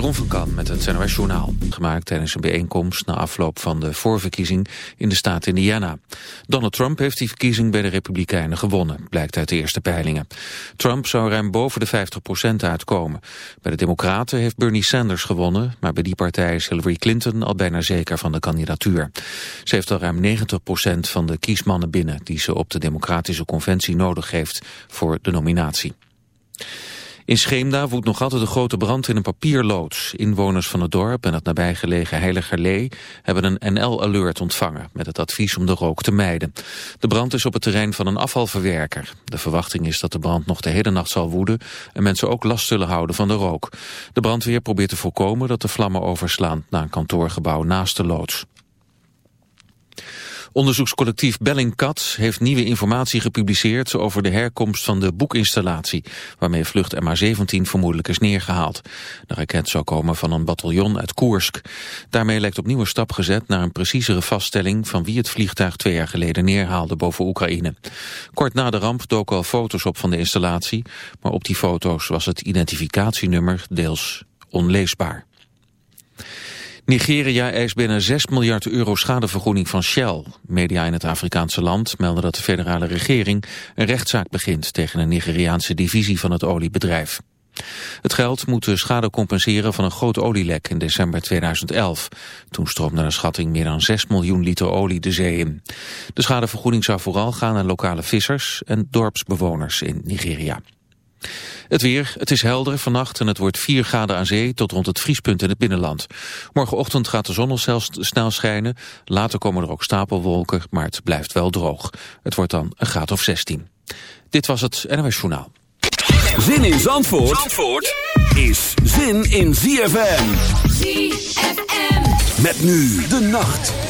Jeroen van Kan met het NOS Journaal. Gemaakt tijdens een bijeenkomst na afloop van de voorverkiezing in de staat Indiana. Donald Trump heeft die verkiezing bij de Republikeinen gewonnen, blijkt uit de eerste peilingen. Trump zou ruim boven de 50% uitkomen. Bij de Democraten heeft Bernie Sanders gewonnen, maar bij die partij is Hillary Clinton al bijna zeker van de kandidatuur. Ze heeft al ruim 90% van de kiesmannen binnen die ze op de Democratische Conventie nodig heeft voor de nominatie. In Scheemda woedt nog altijd een grote brand in een papierloods. Inwoners van het dorp en het nabijgelegen Heiligerlee hebben een NL-alert ontvangen met het advies om de rook te mijden. De brand is op het terrein van een afvalverwerker. De verwachting is dat de brand nog de hele nacht zal woeden en mensen ook last zullen houden van de rook. De brandweer probeert te voorkomen dat de vlammen overslaan naar een kantoorgebouw naast de loods. Onderzoekscollectief Bellingcat heeft nieuwe informatie gepubliceerd over de herkomst van de boekinstallatie, waarmee vlucht MH17 vermoedelijk is neergehaald. De raket zou komen van een bataljon uit Koersk. Daarmee lijkt opnieuw een stap gezet naar een preciezere vaststelling van wie het vliegtuig twee jaar geleden neerhaalde boven Oekraïne. Kort na de ramp doken al foto's op van de installatie, maar op die foto's was het identificatienummer deels onleesbaar. Nigeria eist bijna 6 miljard euro schadevergoeding van Shell. Media in het Afrikaanse land melden dat de federale regering een rechtszaak begint tegen een Nigeriaanse divisie van het oliebedrijf. Het geld moet de schade compenseren van een groot olielek in december 2011. Toen stroomde naar schatting meer dan 6 miljoen liter olie de zee in. De schadevergoeding zou vooral gaan aan lokale vissers en dorpsbewoners in Nigeria. Het weer, het is helder vannacht en het wordt 4 graden aan zee tot rond het vriespunt in het binnenland. Morgenochtend gaat de zon zelfs snel schijnen. Later komen er ook stapelwolken, maar het blijft wel droog. Het wordt dan een graad of 16. Dit was het NOS Journaal. Zin in Zandvoort, Zandvoort is zin in ZFM. ZFM. Met nu de nacht.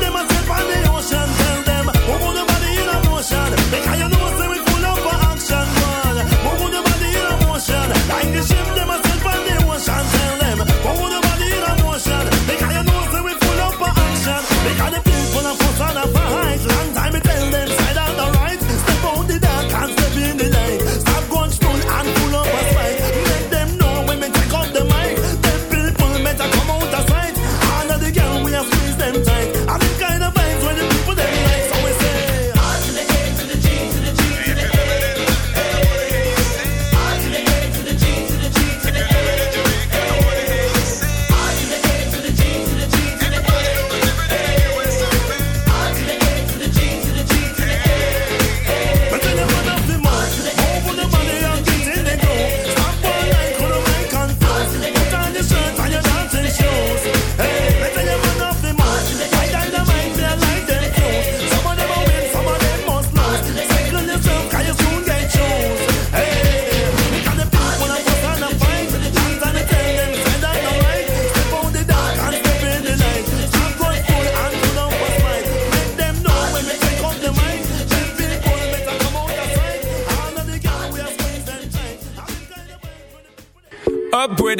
Them a step on they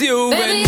you Baby,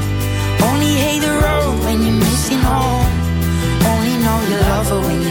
love when you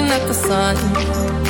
Looking at the sun.